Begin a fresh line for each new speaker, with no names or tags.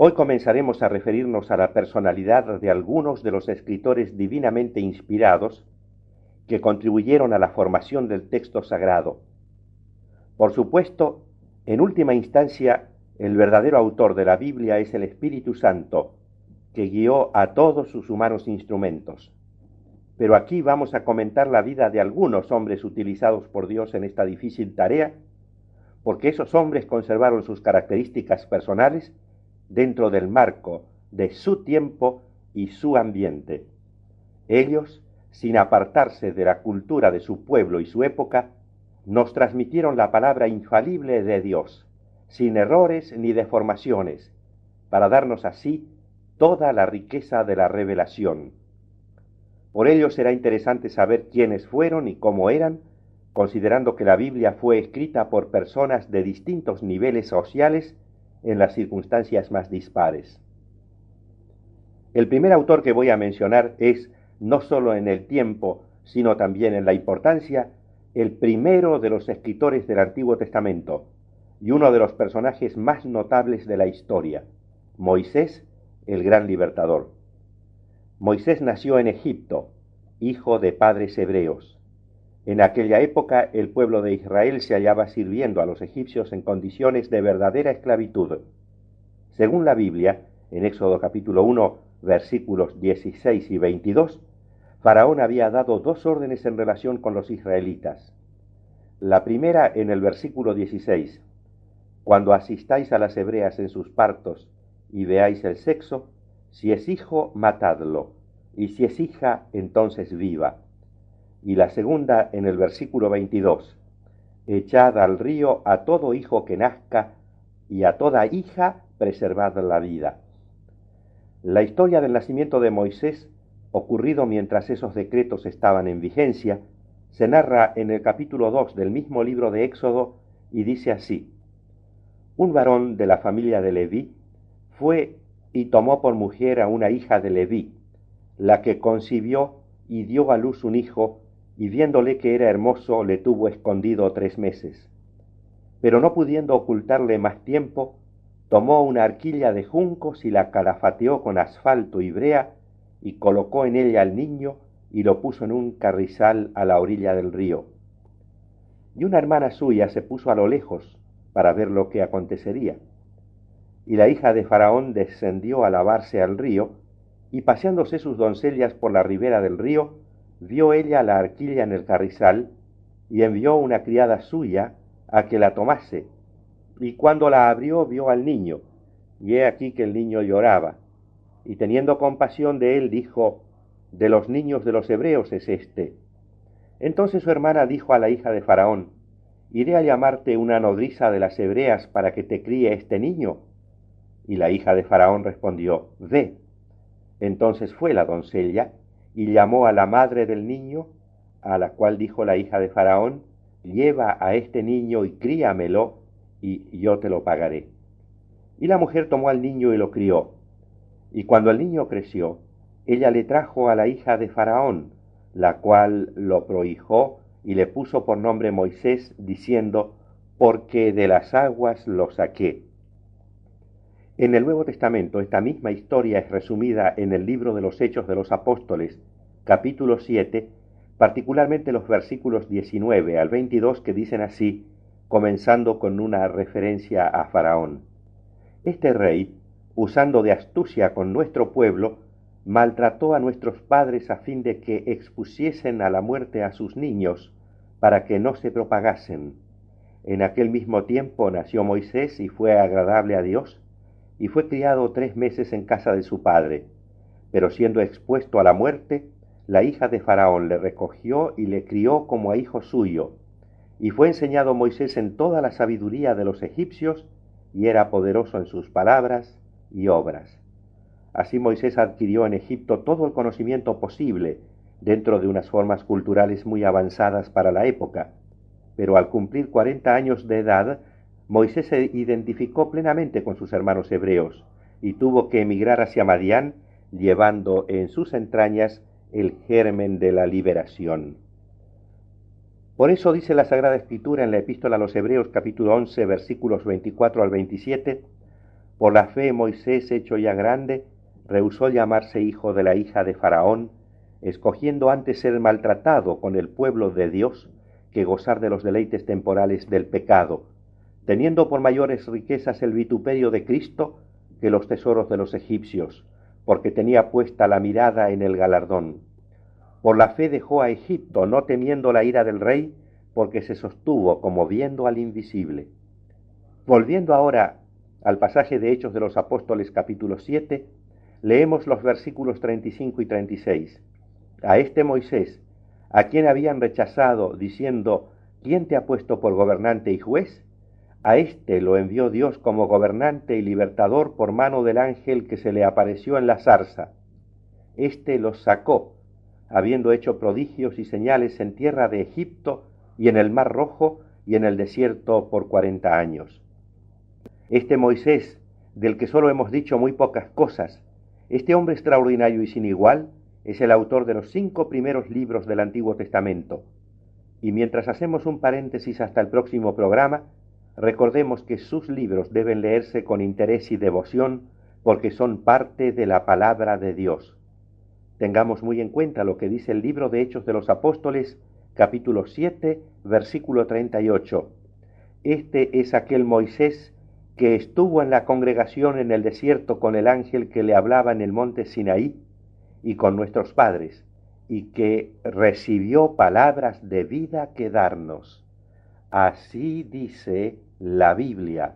Hoy comenzaremos a referirnos a la personalidad de algunos de los escritores divinamente inspirados que contribuyeron a la formación del texto sagrado. Por supuesto, en última instancia, el verdadero autor de la Biblia es el Espíritu Santo, que guió a todos sus humanos instrumentos. Pero aquí vamos a comentar la vida de algunos hombres utilizados por Dios en esta difícil tarea, porque esos hombres conservaron sus características personales dentro del marco de su tiempo y su ambiente. Ellos, sin apartarse de la cultura de su pueblo y su época, nos transmitieron la palabra infalible de Dios, sin errores ni deformaciones, para darnos así toda la riqueza de la revelación. Por ello será interesante saber quiénes fueron y cómo eran, considerando que la Biblia fue escrita por personas de distintos niveles sociales en las circunstancias más dispares. El primer autor que voy a mencionar es, no solo en el tiempo, sino también en la importancia, el primero de los escritores del Antiguo Testamento y uno de los personajes más notables de la historia, Moisés, el gran libertador. Moisés nació en Egipto, hijo de padres hebreos. En aquella época el pueblo de Israel se hallaba sirviendo a los egipcios en condiciones de verdadera esclavitud. Según la Biblia, en Éxodo capítulo 1, versículos 16 y 22, Faraón había dado dos órdenes en relación con los israelitas. La primera en el versículo 16, Cuando asistáis a las hebreas en sus partos y veáis el sexo, si es hijo, matadlo, y si es hija, entonces viva y la segunda en el versículo 22, echad al río a todo hijo que nazca y a toda hija preservad la vida. La historia del nacimiento de Moisés, ocurrido mientras esos decretos estaban en vigencia, se narra en el capítulo 2 del mismo libro de Éxodo y dice así, un varón de la familia de Leví fue y tomó por mujer a una hija de Leví, la que concibió y dio a luz un hijo y viéndole que era hermoso le tuvo escondido tres meses. Pero no pudiendo ocultarle más tiempo, tomó una arquilla de juncos y la calafateó con asfalto y brea, y colocó en ella al niño y lo puso en un carrizal a la orilla del río. Y una hermana suya se puso a lo lejos para ver lo que acontecería. Y la hija de Faraón descendió a lavarse al río, y paseándose sus doncellas por la ribera del río, vio ella la arquilla en el carrizal y envió una criada suya a que la tomase. Y cuando la abrió vio al niño, y he aquí que el niño lloraba. Y teniendo compasión de él, dijo, De los niños de los hebreos es este. Entonces su hermana dijo a la hija de Faraón, Iré a llamarte una nodriza de las hebreas para que te críe este niño. Y la hija de Faraón respondió, Ve. Entonces fue la doncella y llamó a la madre del niño, a la cual dijo la hija de Faraón, lleva a este niño y críamelo, y yo te lo pagaré. Y la mujer tomó al niño y lo crió. Y cuando el niño creció, ella le trajo a la hija de Faraón, la cual lo prohijó y le puso por nombre Moisés, diciendo, porque de las aguas lo saqué. En el Nuevo Testamento esta misma historia es resumida en el libro de los Hechos de los Apóstoles, capítulo 7, particularmente los versículos 19 al 22 que dicen así, comenzando con una referencia a Faraón. Este rey, usando de astucia con nuestro pueblo, maltrató a nuestros padres a fin de que expusiesen a la muerte a sus niños, para que no se propagasen. En aquel mismo tiempo nació Moisés y fue agradable a Dios, y fue criado tres meses en casa de su padre. Pero siendo expuesto a la muerte, la hija de Faraón le recogió y le crió como a hijo suyo. Y fue enseñado Moisés en toda la sabiduría de los egipcios, y era poderoso en sus palabras y obras. Así Moisés adquirió en Egipto todo el conocimiento posible dentro de unas formas culturales muy avanzadas para la época, pero al cumplir cuarenta años de edad Moisés se identificó plenamente con sus hermanos hebreos y tuvo que emigrar hacia Madián, llevando en sus entrañas el germen de la liberación. Por eso dice la Sagrada Escritura en la Epístola a los Hebreos capítulo 11 versículos 24 al 27, Por la fe Moisés, hecho ya grande, rehusó llamarse hijo de la hija de Faraón, escogiendo antes ser maltratado con el pueblo de Dios que gozar de los deleites temporales del pecado, teniendo por mayores riquezas el vituperio de Cristo que los tesoros de los egipcios, porque tenía puesta la mirada en el galardón. Por la fe dejó a Egipto, no temiendo la ira del rey, porque se sostuvo como viendo al invisible. Volviendo ahora al pasaje de Hechos de los Apóstoles capítulo 7, leemos los versículos 35 y 36. A este Moisés, a quien habían rechazado diciendo, ¿quién te ha puesto por gobernante y juez? A éste lo envió Dios como gobernante y libertador por mano del ángel que se le apareció en la zarza. Éste los sacó, habiendo hecho prodigios y señales en tierra de Egipto y en el mar rojo y en el desierto por cuarenta años. Este Moisés, del que solo hemos dicho muy pocas cosas, este hombre extraordinario y sin igual, es el autor de los cinco primeros libros del Antiguo Testamento. Y mientras hacemos un paréntesis hasta el próximo programa, recordemos que sus libros deben leerse con interés y devoción porque son parte de la palabra de Dios. Tengamos muy en cuenta lo que dice el libro de Hechos de los Apóstoles, capítulo 7, versículo 38. Este es aquel Moisés que estuvo en la congregación en el desierto con el ángel que le hablaba en el monte Sinaí y con nuestros padres, y que recibió palabras de vida que darnos. Así dice la Biblia.